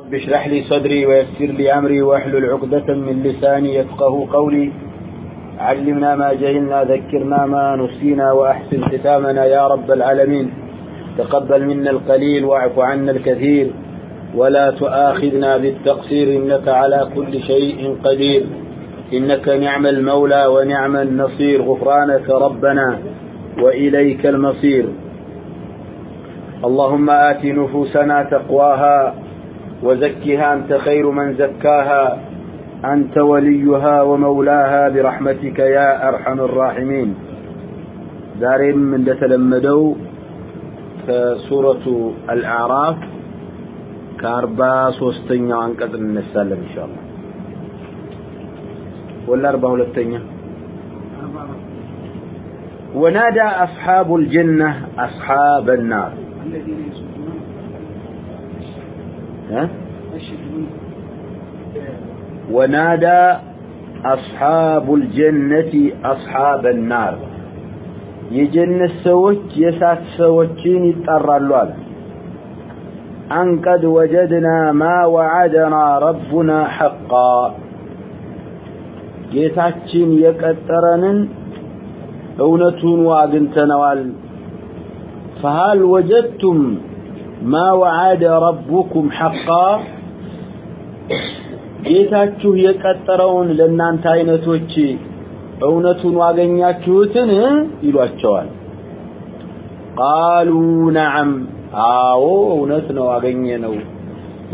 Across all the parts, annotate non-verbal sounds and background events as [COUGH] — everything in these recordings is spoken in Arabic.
رب اشرح لي صدري ويسر لي أمري وأحلل عقدة من لساني يفقه قولي. علمنا ما جهلنا ذكرنا ما نسينا وأحسن ختامنا يا رب العالمين. تقبل منا القليل واعف عنا الكثير. ولا تؤاخذنا بالتقصير إنك على كل شيء قدير. إنك نعم المولى ونعم النصير. غفرانك ربنا وإليك المصير. اللهم آت نفوسنا تقواها وزكها أنت خير من زكاها أنت وليها ومولاها برحمتك يا أرحم الراحمين. دارين من تلمدوا كسورة الأعراف كأربع سوستين عن قدر النسالة إن شاء الله ولا أربع ولتين ونادى أصحاب الجنة أصحاب النار الذين ها؟ يشهدون ونادى أصحاب الجنة أصحاب النار የጀነት ሰዎች የሳት ሰዎችን ይጠራሉ አለ አን ቀድ ወጀድና ማ ወዐደና ረቡና ሐቃ ጌታችን የቀጠረንን እውነቱን አግኝተነዋል ፈሃል ወጀድቱም ማ ወዐደ ረቡኩም ሐቃ? ጌታችሁ የቀጠረውን ለእናንተ አይነቶች እውነቱን ዋገኛችሁትን ይሏቸዋል። ቃሉ ነዓም። አዎ እውነት ነው አገኘ ነው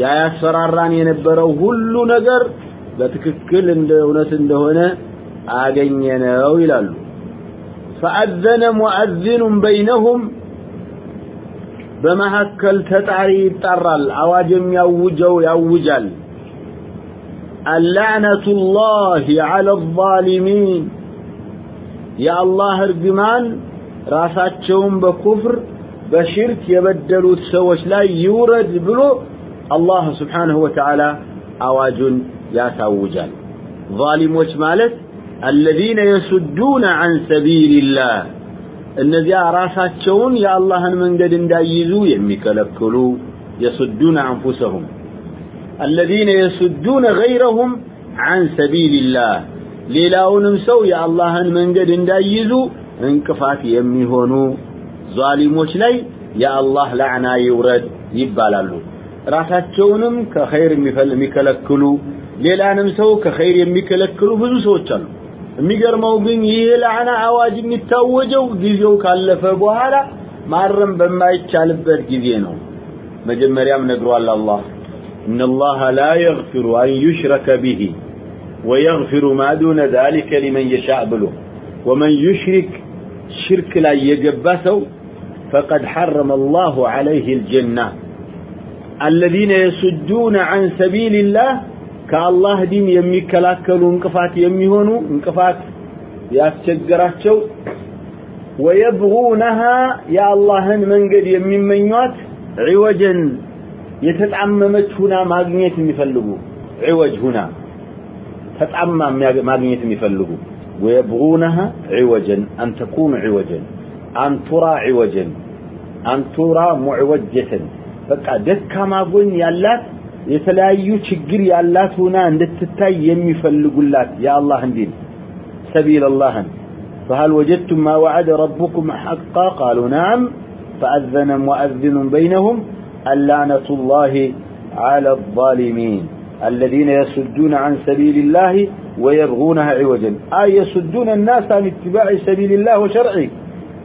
ያ ያስፈራራን የነበረው ሁሉ ነገር በትክክል እንደ እውነት እንደሆነ አገኘ ነው ይላሉ። ፈአዘነ ሙአዚኑን በይነሁም በመካከል ተጣሪ ይጣራል አዋጅ የሚያውጀው ያውጃል اللعنة الله على الظالمين يا الله ارجمان راساتهم بكفر بشرك يبدلوا السوش لا يورد بلو الله سبحانه وتعالى أواج ياساوجان ظالموش مالت الذين يسدون عن سبيل الله እነዚያ ራሳቸውን የአላህን መንገድ እንዳይይዙ የሚከለክሉ የሱዱን አንፉሰሁም الذين يسدون غيرهم عن سبيل الله ሌላውንም ሰው የአላህን መንገድ እንዳይይዙ እንቅፋት የሚሆኑ ዛሊሞች ላይ የአላህ ላዕና ይውረድ ይባላሉ ራሳቸውንም ከኸይር የሚከለክሉ ሌላንም ሰው ከኸይር የሚከለክሉ ብዙ ሰዎች አሉ የሚገርመው ግን ይህ ላዕና አዋጅ የሚታወጀው ጊዜው ካለፈ በኋላ ማረም በማይቻልበት ጊዜ ነው መጀመሪያም ነግሯል አላህ إن الله لا يغفر أن يشرك به ويغفر ما دون ذلك لمن يشاء بله ومن يشرك شرك لا يجبسه فقد حرم الله عليه الجنة الذين يسدون عن سبيل الله كالله دين يميكلاكلوا انقفات يميهونوا انقفات ياتشجراتشو ويبغونها يا الله من قد يميمنيوات عوجا የተጣመመች ሁና ማግኘት የሚፈልጉ عوج هنا ተጣማ ማግኘት የሚፈልጉ ويبغونها عوجا أن تكون عوجا أن ترى عوجا أن ترى معوجة በቃ ደካማ ጎን ያላት የተለያዩ ችግር ያላት ሆና እንድትታይ የሚፈልጉላት የአላህን ዲን سبيل الله فهل وجدتم ما وعد ربكم حقا قالوا نعم فأذن مؤذن بينهم اللعنة الله على الظالمين الذين يسدون عن سبيل الله ويبغونها عوجا أي يسدون الناس عن اتباع سبيل الله وشرعه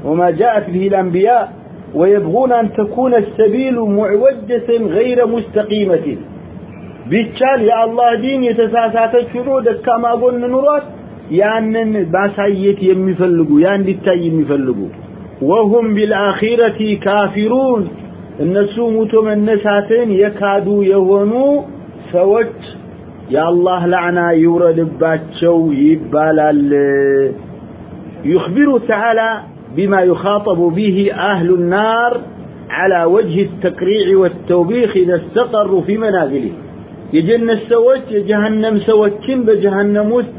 وما جاءت به الأنبياء ويبغون أن تكون السبيل معوجة غير مستقيمة بالتال يا الله دين يتساساتك شنو دكما قلن نرات ያንን ባሳየት የሚፈልጉ ያ እንዲታይ የሚፈልጉ ወሁም ቢልአኺረቲ ካፊሩን እነሱ ሙቶ መነሳትን የካዱ የሆኑ ሰዎች የአላህ ላዕና ይውረድባቸው ይባላል يخبر تعالى بما يخاطب به أهل النار على وجه التقريع والتوبيخ إذا استقروا في منازله የጀነት ሰዎች የጀሃነም ሰዎችን በጀሃነም ውስጥ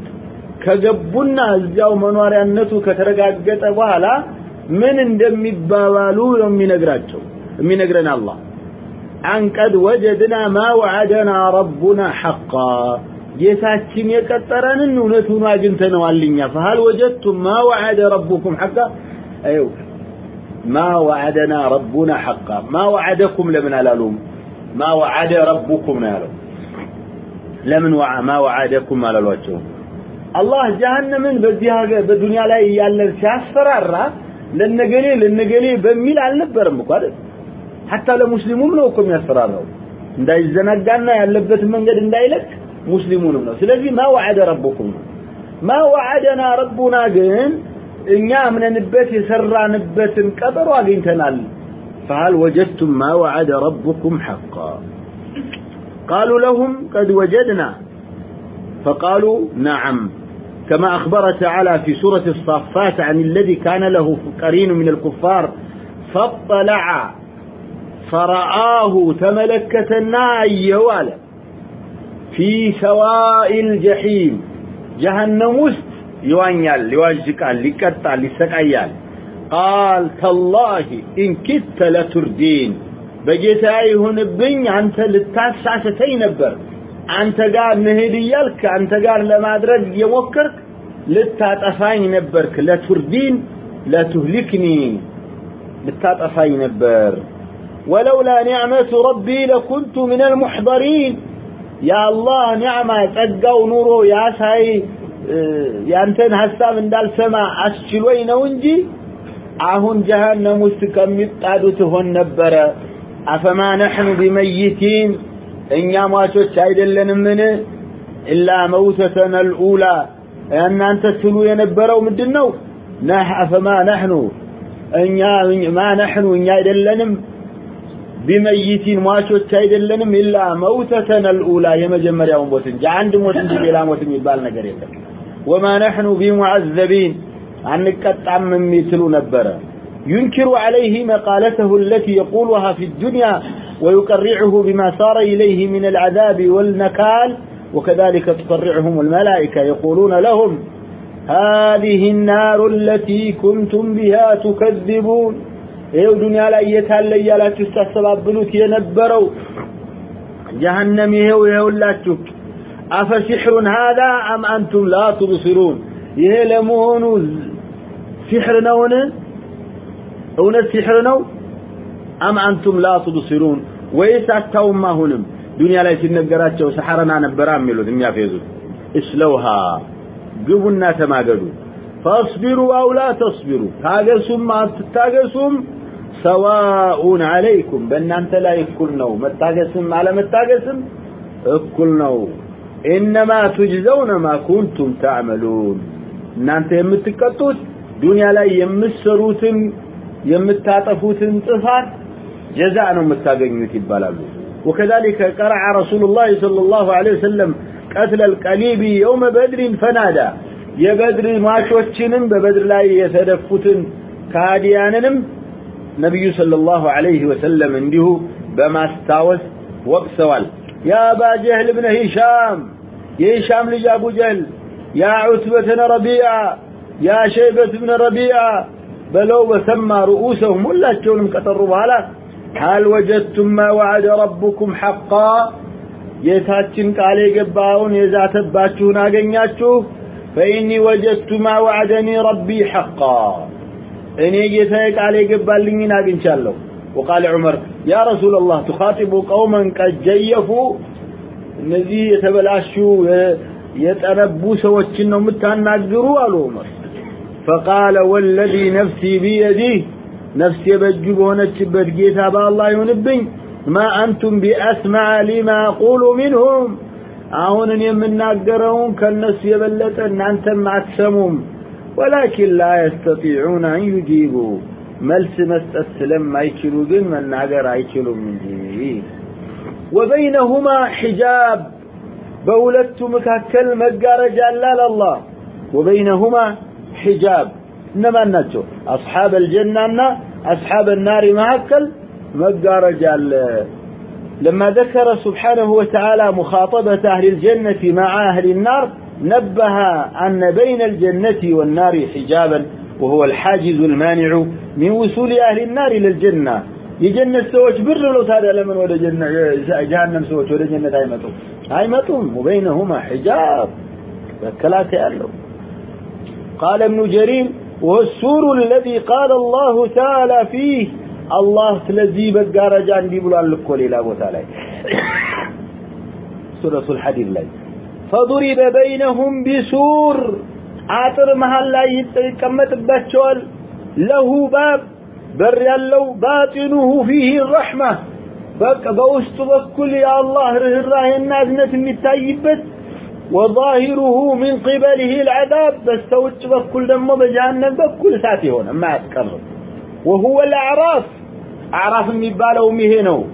ከገቡና እዚያው መኖሪያነቱ ከተረጋገጠ በኋላ ምን እንደሚባባሉ ነው የሚነግራቸው። የሚነግረን አላህ አንቀድ ወጀድና وجدنا ما وعدنا ربنا حقا ጌታችን የቀጠረንን እውነት ሆኖ አግኝተነዋል እኛ። فهل وجدتم ما وعد ربكم حقا ايوه ما وعدنا ربنا حقا ما وعدكم لمن قالوا ما وعد ربكم قالوا ያለው ለምን ማ ወዐደኩም አላሏቸውም አላህ ጀሃነምን በዚህ ሀገር በዱንያ ላይ እያለን ሲያስፈራራ ለነገሌ ለነገሌ በሚል አልነበረም እኮ አይደል ሐታ ለሙስሊሙም ነው እኮ የሚያስፈራራው እንዳይዘናጋና ያለበትን መንገድ እንዳይለቅ ሙስሊሙንም ነው ስለዚህ ማ ወዐደ ረቡኩም ነው ማ ወዐደና ረቡና ግን እኛ አምነንበት የሰራንበትን ቀጠሮ አግኝተናል فهل وجدتم ما وعد ربكم حقا قالوا لهم قد وجدنا. فقالوا نعم. كما أخبر تعالى في سورة الصافات عن الذي كان له قرين من الكفار فاطلع فرآه تملكتنا أيوالا في سواء الجحيم. جهنم وسط يوانيال يواجقال لكتال لسقايال قال تالله إن كدت لتردين. بجيت بجيتاي هون بين انت لتاساستي نبر انت قال نهديالك انت قال لما ادرج يوكرك لتاطفاي نبرك لتردين لتهلكني لتاطفاي نبر ولولا نعمة ربي لكنت من المحضرين يا الله نعمة تقى ونوره يا سعي يانتين هستام اندال سما اسجلوين ونجي اهون جهنم استكمي قادوته النبره አፈማ ነሕኑ ቢመይቲን? እኛ ሟቾች አይደለንምን? ኢላ መውተተን አልኡላ እናንተ ትሉ የነበረው ምንድን ነው አፈማ ነሕኑ። እኛ ማ ነሕኑ? እኛ አይደለንም። ቢመይቲን ሟቾች አይደለንም። ኢላ መውተተን አልኡላ የመጀመሪያው ሞት እንጂ አንድ ሞት እንጂ ሌላ ሞት የሚባል ነገር የለም። ወማ ነሕኑ ቢሙዐዘቢን አንቀጣም የሚትሉ ነበረ ينكر عليه مقالته التي يقولها في الدنيا ويقرعه بما صار إليه من العذاب والنكال وكذلك تقرعهم الملائكة يقولون لهم هذه النار التي كنتم بها تكذبون ይኸው ዱንያ ላይ የታለ እያላችሁ ስታስተባብሉት የነበረው ጀሀነም ይኸው ይኸውላችሁ አፈሲሕሩን ሃዛ አም አንቱም ላ ቱብሲሩን ይሄ ለመሆኑ ሲሕር ነውን እውነት ሲሕር ነው? አም አንቱም ላ ቱብሲሩን ወይስ አታውም አሁንም? ዱንያ ላይ ሲነገራቸው ሰሐረና ነበራ የሚሉት የሚያፌዙት። እስለውሃ ግቡና ተማገዱ። ፈአስቢሩ አው ላ ተስቢሩ። ታገሱም አትታገሱም። ሰዋኡን አለይኩም በእናንተ ላይ እኩል ነው። መታገስም አለመታገስም እኩል ነው። ኢነማ ቱጅዘውነ ማ ኩንቱም ተዕመሉን። እናንተ የምትቀጡት ዱንያ ላይ የምትሰሩትን የምታጠፉትን ጥፋት ጀዛ ነው የምታገኙት ይባላሉ وكذلك قرع رسول الله صلى الله عليه وسلم قتل القليب يوم بدر فنادى የበድር ማቾችንም በበድር ላይ የተደፉትን ካዲያንንም ነቢዩ ሰለላሁ ዐለይሂ ወሰለም እንዲሁ በማስታወስ ወቅሰዋል ያ አባ ጀህል ብነ ሂሻም የሂሻም ልጅ አቡ ጀህል ያ ዑትበት ብነ ረቢዓ ያ ሸይበት ብነ ረቢዓ በለው በሰማ ርኡሰሁም ሁላቸውንም ከጠሩ በኋላ هل وجدتم ما وعد ربكم حقا ጌታችን ቃል የገባውን የዛተባችሁን አገኛችሁ فإني وجدت ما وعدني ربي حقا እኔ ጌታዬ ቃል የገባልኝን አግኝቻለሁ وقال عمر يا رسول الله تخاطب قوما قد جيفوا እነዚህ የተበላሹ የጠነቡ ሰዎችን ነው የምታናግሩ አሉ ዑመር فقال والذي نفسي بيده نفسي بجبونة بجيت أبا الله ينبين ما أنتم بأسمع لما أقول منهم؟ أهون يمناقرون كالنس يبلت أن أنتم أتسمم ولكن لا يستطيعون أن يجيبوا. ملس مستسلم ما يكلوا جن من ناقر يكلوا من جيبه وبينهما حجاب بولدتم مكاكل مقارجا لا لله. وبينهما ሒጃብ እነማን ናቸው አስሓብ አልጀናና አስሓብ النار መካከል መጋረጃ አለ لما ذكر سبحانه وتعالى مخاطبة أهل الجنة مع أهل النار نبه أن بين الجنة والنار حجابا وهو الحاجز المانع من وصول أهل النار إلى الجنة የጀነት ሰዎች ብር ብለው ታዲያ ለምን ወደ ጀሃነም ሰዎች ወደ ጀነት አይመጡም አይመጡም ወበይነሁማ ሒጃብ መከላከያ ያለው قال ابن جرير والسور الذي قال الله تعالى فيه الله ስለዚህ በጋረጃ እንዲህ ብሏል እኮ ሌላ ቦታ ላይ [COUGHS] سورة الحديد ላይ فضرب بينهم بسور አጥር መሃል ላይ ይቀመጥባቸዋል ለሁ ባብ በር ያለው ባጢኑሁ ፊህ ረሕማ በቃ በውስጡ በኩል የአላህ ርኅራሄና እዝነት የሚታይበት وظاهره من قبله العذاب بستوج بكل دم بجهنم بكل ساتي هنا ما يتقرب وهو الأعراف. أعراف النبال ومهنه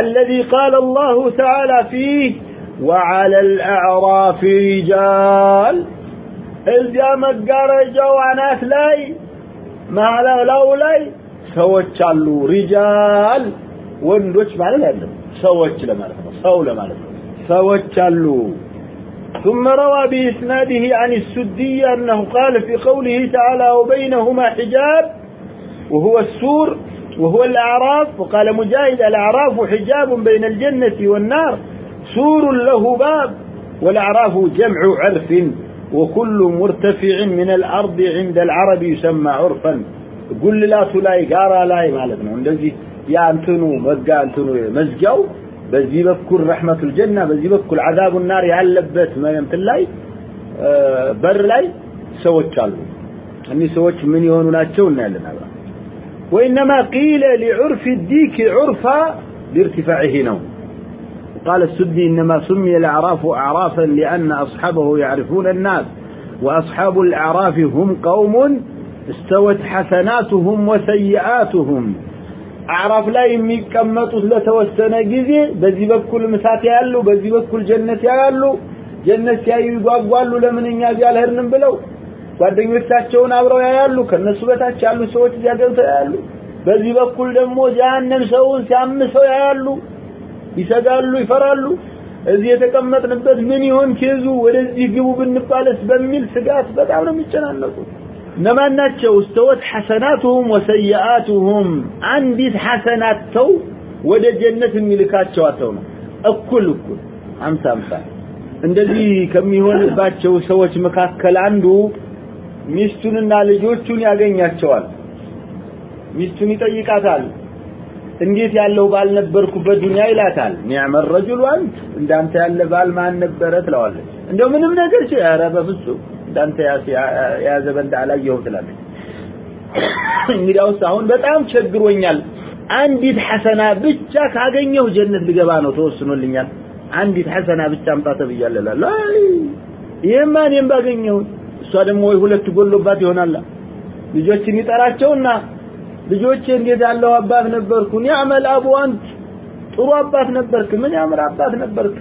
الذي قال الله تعالى فيه وعلى الأعراف رجال. إذا مقارجة وعناس لاي ما على الأولي سوتش علو رجال وندوش معنا لأنه سوتش لما لفظه سو لما سوتش علو ثم روى بإسناده عن السدي أنه قال في قوله تعالى وبينهما حجاب وهو السور وهو الأعراف وقال مجاهد الأعراف حجاب بين الجنة والنار سور له باب والأعراف جمع عرف وكل مرتفع من الأرض عند العرب يسمى عرفا. قل لا تلاي قارا لاي مالتنا عندذي يا أنتنو مزقا أنتنو مزقاو በዚህ በኩል ረሕመቱል ጀና በዚህ በኩል አዛቡ ናር ያለበት እንትን ላይ በር ላይ ሰዎች አሉ እኒህ ሰዎች ምን የሆኑ ናቸው እናያለን አብራ وإنما قيل لعرف الديك عرفا لارتفاعه نوم قال السدي إنما سمي الأعراف أعرافا لأن أصحابه يعرفون الناس وأصحاب الأعراف هم قوم استوت حسناتهم وسيئاتهم አዕራፍ ላይ የሚቀመጡት ለተወሰነ ጊዜ በዚህ በኩል ምሳት ያያሉ፣ በዚህ በኩል ጀነት ያያሉ። ጀነት ሲያዩ ይጓጓሉ። ለምንኛ እኛ አልሄድንም ብለው ጓደኞቻቸውን አብረው ያያሉ። ከነሱ በታች ያሉ ሰዎች እዚያ ገብተው ያያሉ። በዚህ በኩል ደግሞ ጀሃነም ሰውን ሲያምሰው ያያሉ፣ ይሰጋሉ፣ ይፈራሉ። እዚህ የተቀመጥንበት ምን ይሆን ኬዙ፣ ወደዚህ ግቡ ብንባለስ በሚል ስጋት በጣም ነው የሚጨናነቁት። እነማን ናቸው? እስተወት ሐሰናቱሁም ወሰይአቱሁም አንዲት ሐሰናት ተው ወደ ጀነት የሚልካቸው አተው ነው። እኩል እኩል አምሳ አምሳ እንደዚህ ከሚሆንባቸው ሰዎች መካከል አንዱ ሚስቱንና ልጆቹን ያገኛቸዋል። ሚስቱን ይጠይቃታል። እንዴት ያለው ባል ነበርኩበት ዱንያ ይላታል። ኒዕመ ረጁል አንት እንዳንተ ያለ ባል ማን ነበረ ትለዋለች። እንደው ምንም ነገር ኧረ በፍጹም እንዳንተ የያዘ በንድ አላየሁም ትላለች። እንግዲያውስ አሁን በጣም ቸግሮኛል። አንዲት ሐሰና ብቻ ካገኘሁ ጀነት ልገባ ነው ተወስኖልኛል። አንዲት ሐሰና ብቻ አምጣ ተብያለሁ እላለሁ። ይሄማ እኔም ባገኘሁ። እሷ ደግሞ ወይ ሁለት ጎሎባት ይሆናል። ልጆችን ይጠራቸውና ልጆቼ እንዴት ያለው አባት ነበርኩ? ኒዕመል አቡ አንት ጥሩ አባት ነበርክ። ምን ያምር አባት ነበርክ?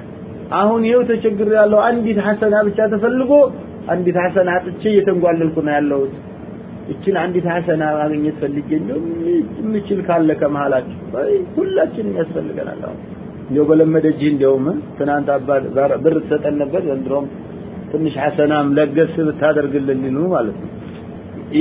አሁን ይሄው ተቸግር ያለው አንዲት ሐሰና ብቻ ተፈልጎ አንዲት ሐሰና አጥቼ እየተንጓለልኩ ነው ያለሁት። እችን አንዲት ሐሰና ማግኘት ፈልጌ ነው ካለ ከመሃላችሁ ሁላችንም ያስፈልገናል አሁን። እንደው በለመደ እጅ እንደውም ትናንት አባት ብር ትሰጠን ነበር። ዘንድሮም ትንሽ ሐሰናም ለገስ ብታደርግልን ነው ማለት ነው።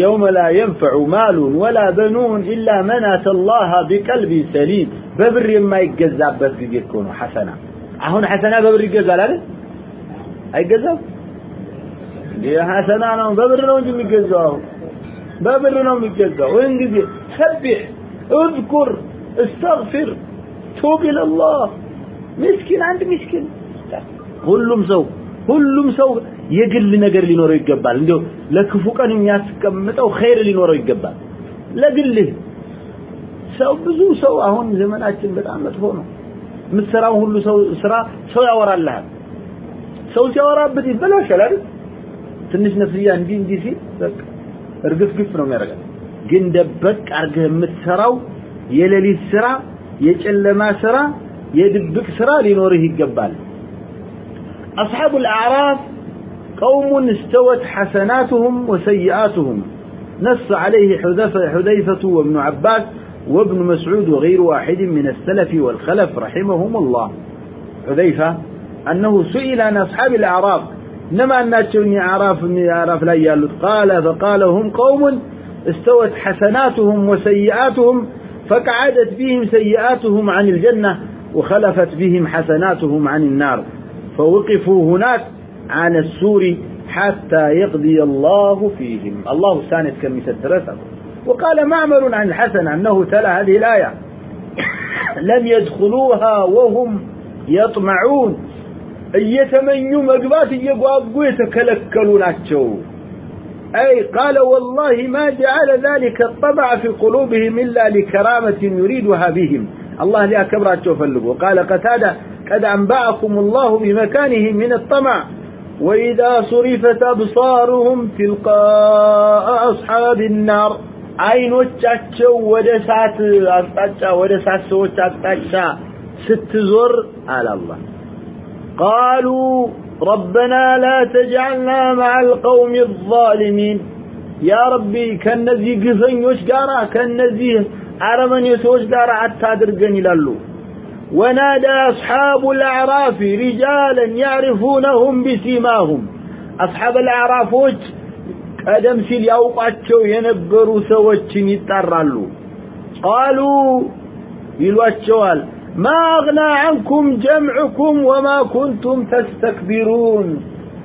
يوم لا ينفع مال ولا بنون إلا من أتى الله بقلب سليم ببر ما يجزى بس يكون حسنا هون حسنا ببر يجزى لا አይገዛም? ሐሰና ነው በብር ነው እንጂ የሚገዛው በብር ነው የሚገዛው ወይን ጊዜ ሰብሕ اذكر استغفر توب الى الله ምስኪን አንድ ምስኪን ሁሉም ሰው ሁሉም ሰው የግል ነገር ሊኖረው ይገባል እንዲያው ለክፉ ቀን የሚያስቀምጠው ኸይር ሊኖረው ይገባል ለግልህ ሰው ብዙ ሰው አሁን ዘመናችን በጣም መጥፎ ነው የምትሰራው ሁሉ ሰው ስራ ሰው ያወራልሃል ሰው ሲያወራበት ይበላሻል አይደል ትንሽ ነፍስያ እንዲህ እንዲህ ሲል በቃ እርግፍ ግፍ ነው የሚያደርጋል ግን ደበቅ አርገህ የምትሰራው የሌሊት ስራ የጨለማ ስራ የድብቅ ስራ ሊኖርህ ይገባል أصحاب الأعراف قوم استوت حسناتهم وسيئاتهم نص عليه حذيفة, حذيفة وابن عباس وابن مسعود وغير واحد من السلف والخلف رحمهم الله حذيفة أنه سئل عن أصحاب الأعراف إنما أعراف من أعراف لا يالوت. قال فقال هم قوم استوت حسناتهم وسيئاتهم فقعدت بهم سيئاتهم عن الجنة وخلفت بهم حسناتهم عن النار. فوقفوا هناك على السور حتى يقضي الله فيهم. الله سانت كم يسدرسه. وقال معمر عن الحسن أنه تلا هذه الآية. [COUGHS] لم يدخلوها وهم يطمعون. እየተመኙ መግባት እየጓጉ የተከለከሉ ናቸው أي قال والله ما جعل ذلك الطبع في قلوبهم إلا لكرامة يريدها بهم الله لا كبرات فلقوا قال قتادة قد أنبأكم الله بمكانه من الطمع وإذا صرفت أبصارهم تلقاء أصحاب النار አይኖቻቸው ወደ እሳት አቅጣጫ ወደ እሳት ሰዎች አቅጣጫ ስትዞር አለ አላህ قالوا ربنا لا تجعلنا مع القوم الظالمين. يا ربي كنزي قفنيوش قارا كنزي عرمن يسوش قارا عتادر قنلالو ونادى أصحاب الأعراف رجالا يعرفونهم بسيماهم. أصحاب الأعرافوش قدم سيل يوقعتشو ينبرو سوچين يتطرالو قالوا يلواتشوال ما أغنى عنكم جمعكم وما كنتم تستكبرون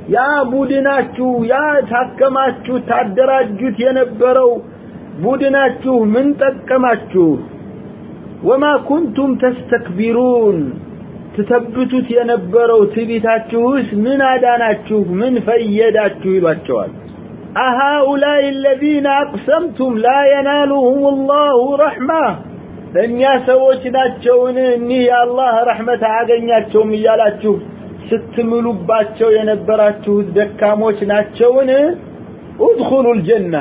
يا بودناتشو يا تحكماتشو تعدراجوت ينبرو بودناتشو من تكماتشو وما كنتم تستكبرون تثبتوت ينبرو تبيتاتشوس من عداناتشو من فيداتشو يباتشوال أهؤلاء الذين أقسمتم لا ينالهم الله رحمه እኛ ሰዎች ናቸውን እኒህ የአላህ ረሕመት አያገኛቸውም እያላችሁ ስትምሉባቸው የነበራችሁት ደካሞች ናቸውን ኡድኹሉ ልጀና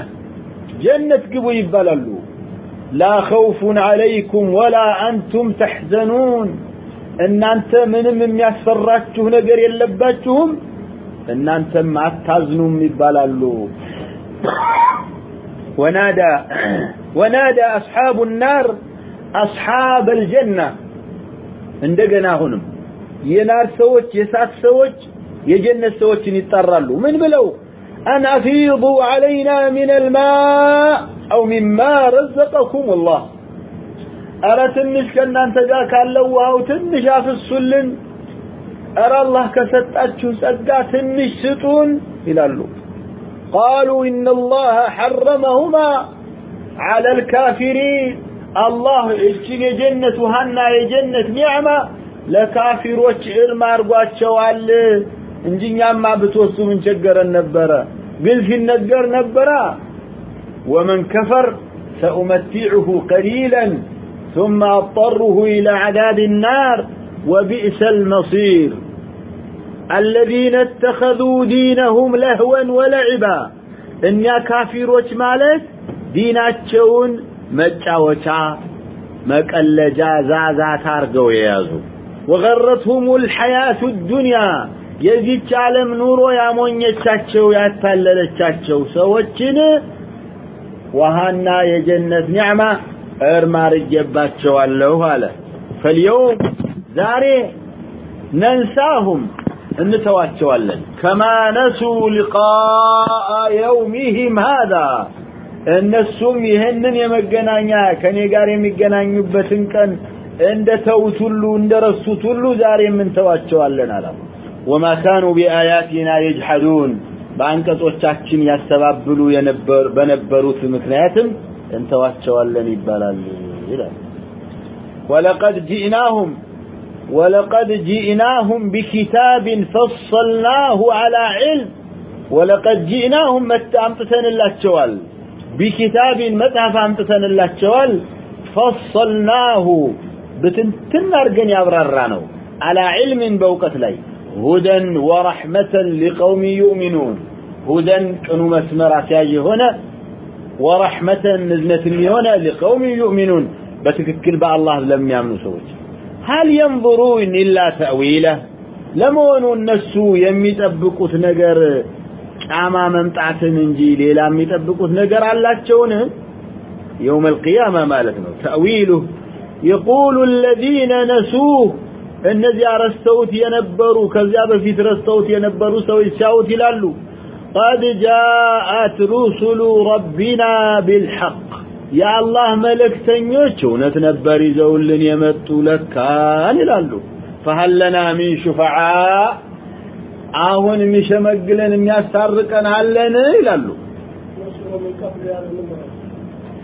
ጀነት ግቡ ይባላሉ ላ ኸውፉን ዐለይኩም ወላ አንቱም ተሕዘኑን እናንተ ምንም የሚያስፈራችሁ ነገር የለባችሁም እናንተም አታዝኑም ይባላሉ ወናዳ ወናዳ አስሓቡ ናር أصحاب الجنة እንደገና አሁንም የናር ሰዎች የሳት ሰዎች የጀነት ሰዎችን ይጣራሉ ምን ብለው أن أفيضوا علينا من الماء أو مما رزقكم الله أرى تنش كنا أنت جاك اللو أو تنش أفسلن أرى الله كستأتشو سقا تنش ستون إلى اللو قالوا إن الله حرمهما على الكافرين الله እችን የጀነት ውሃና የጀነት ኒዕማ ለካፊሮች እልም አድርጓቸዋል እንጂ እኛማ من شجر النبرة قل في النجر نبرة. ومن كفر سأمتعه قليلا ثم أضطره إلى عذاب النار وبئس المصير. الذين اتخذوا دينهم لهوا ولعبا. إن يا كافر وش مالك دينات شون መጫወቻ መቀለጃ ዛዛት አርገው የያዙ وغرتهم الحياة الدنيا የዚች ዓለም ኑሮ ያሞኘቻቸው ያታለለቻቸው ሰዎችን ውሃና የጀነት ኒዕማ እርም አርጌባቸዋለሁ አለ فاليوم ዛሬ ነንሳሁም እንተዋቸዋለን ከማ ነሱ ሊቃአ የውሚህም ሃዛ እነሱም ይህንን የመገናኛ ከኔ ጋር የሚገናኙበትን ቀን እንደ ተውት ሁሉ እንደ ረሱት ሁሉ ዛሬም እንተዋቸዋለን አላ ወማ ካኑ ቢአያቲና የጅሐዱን በአንቀጾቻችን ያስተባብሉ በነበሩት ምክንያትም እንተዋቸዋለን ይባላል ይላል ወለቀድ ጂእናሁም ወለቀድ ጂእናሁም ቢኪታብን ፈሰልናሁ አላ ዒልም ወለቀድ ጂእናሁም መታ አምጥተንላቸዋል። بكتاب متحف أمتسن الله شوال فصلناه. بتنتن أرقن يبررانو على علم بوقت لي. هدى ورحمة لقوم يؤمنون. هدى كنو مسمرة ياجي هنا. ورحمة نزنة هنا لقوم يؤمنون. بتككل بقى الله لم يعملوا سوج هل ينظرون إلا تأويله؟ لمون ونو النسو يمي تبقوا نقر ጫማ መምጣትን እንጂ ሌላ የሚጠብቁት ነገር አላቸውን يوم القيامة ማለት ነው تأويله يقول الذين نسوه እነዚያ ረስተውት የነበሩ ከዚያ በፊት ረስተውት የነበሩ ሰዎች ሲያዩት ይላሉ قد جاءت رسل ربنا بالحق የአላህ መልእክተኞች እውነት ነበር ይዘውልን የመጡ ለካን ይላሉ ፈሀል ለና ሚን ሹፈዓ አሁን የሚሸመግለን የሚያስታርቀን አለን ይላሉ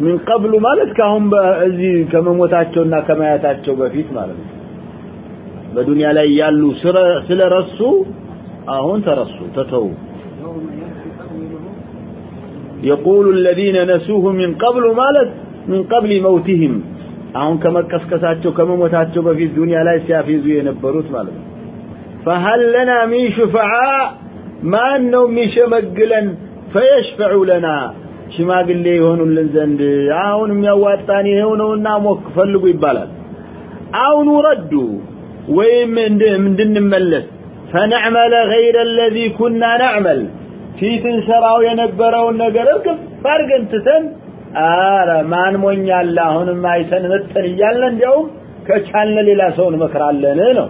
ምን ቀብሉ ማለት ካሁን በዚህ ከመሞታቸውና ከማያታቸው በፊት ማለት ነው በዱንያ ላይ ያሉ ስለረሱ አሁን ተረሱ ተተው يقول الذين نسوه من قبل ማለት من قبل موتهم አሁን ከመቀስቀሳቸው ከመሞታቸው በፊት ዱንያ ላይ ሲያፊዙ የነበሩት ማለት ነው فهل لنا من شفعاء ማን ነው የሚሸመግለን فيشفع لنا ሽማግሌ የሆኑልን ዘንድ አሁን የሚያዋጣን ይሄው ነውና ሞክ ፈልጉ ይባላል አሁን ረዱ ወይም እንድንመለስ فنعمل غير الذي كنا نعمل ፊት እንሰራው የነበረውን ነገር እርግፍ አድርገን ትተን አረ ማን ሞኛለ አሁንም አይተን መጠን እያልን እንዲያውም ከቻልን ሌላ ሰው እንመክራለን ነው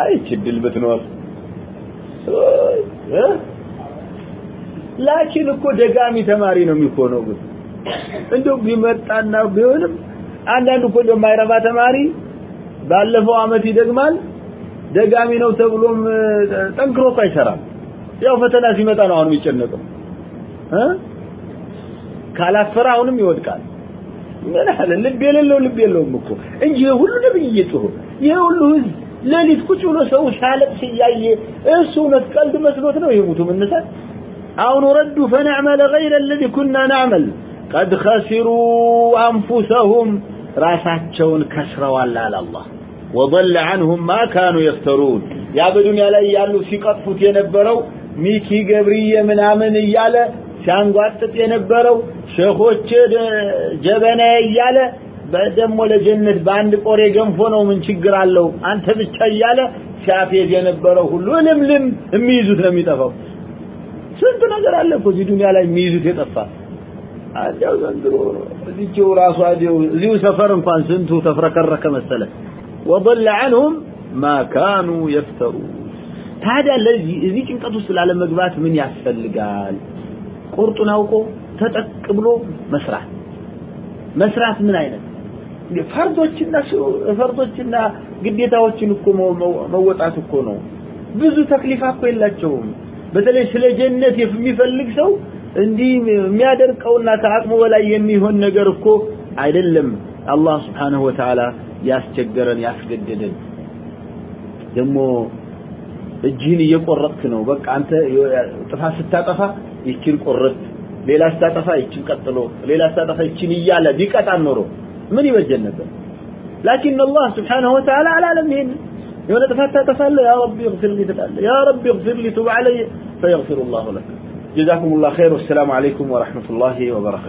አይች ድል ብትኖር። ላኪን እኮ ደጋሚ ተማሪ ነው የሚሆነው ግን እንደው ቢመጣና ቢሆንም አንዳንድ እኮ እንደው የማይረባ ተማሪ ባለፈው አመት ይደግማል። ደጋሚ ነው ተብሎም ጠንክሮ እኮ አይሰራም። ያው ፈተና ሲመጣ ነው አሁን የሚጨነቀው። እ? ካላፈራ አሁንም ይወድቃል። ምን አለ ልብ የሌለው ልብ የለውም እኮ እንጂ ሁሉ ነብይ እየጮሁ ይሄ ሁሉ ህዝብ ሌሊት ቁጭ ብሎ ሰው ሲያለቅስ እያየ እሱ እውነት ቀልድ መስሎት ነው የሙቱ መነሳት አሁን ረዱ ፈነዕመለ ገይረ الذي كنا نعمل قد خسروا انفسهم ራሳቸውን ከስረዋል አለ አላህ وضل عنهم ما كانوا يفترون ያ በዱንያ ላይ ያሉ ሲቀጥፉት የነበረው ሚኪ ገብርዬ ምናምን እያለ ሲያንጓጥጥ የነበረው ሸኾች ጀበና እያለ በደሞ ለጀነት በአንድ ቆሬ ገንፎ ነው ምን ችግር አለው አንተ ብቻ እያለ ሲያፌዝ የነበረው ሁሉ ልምልም የሚይዙት ነው የሚጠፋው ስንት ነገር አለ እኮ እዚህ ዱንያ ላይ የሚይዙት የጠፋ አንዲያው ዘንድሮ እዚህው ራሱ አዲው እዚሁ ሰፈር እንኳን ስንቱ ተፍረከረከ መሰለ وضل عنهم ما كانوا يفترون ታዲያ ለዚህ እዚህ ጭንቀት ውስጥ ላለመግባት ምን ያስፈልጋል ቁርጡን አውቆ ተጠቅ ብሎ መስራት መስራት ምን አይነት ፈርዶችና ፈርዶችና ግዴታዎችን እኮ መወጣት እኮ ነው። ብዙ ተክሊፋ እኮ የላቸውም። በተለይ ስለ ጀነት የሚፈልግ ሰው እንዲህ የሚያደርቀውና ከአቅሙ በላይ የሚሆን ነገር እኮ አይደለም። አላህ Wa Ta'ala ያስቸገረን ያስገደደን። ደግሞ እጅህን እየቆረጥክ ነው። በቃ አንተ ጥፋት ስታጠፋ ይችን ቆረጥ ሌላ ስታጠፋ ይችን ቀጥሎ ሌላ ስታጠፋ ይችን እያለ ቢቀጣን ኖሮ من يتجنبه لكن الله سبحانه وتعالى على لمهن يولد حتى تسأل يا ربي اغفر لي تتأل يا ربي اغفر لي تب علي فيغفر الله لك. جزاكم الله خير والسلام عليكم ورحمة الله وبركاته.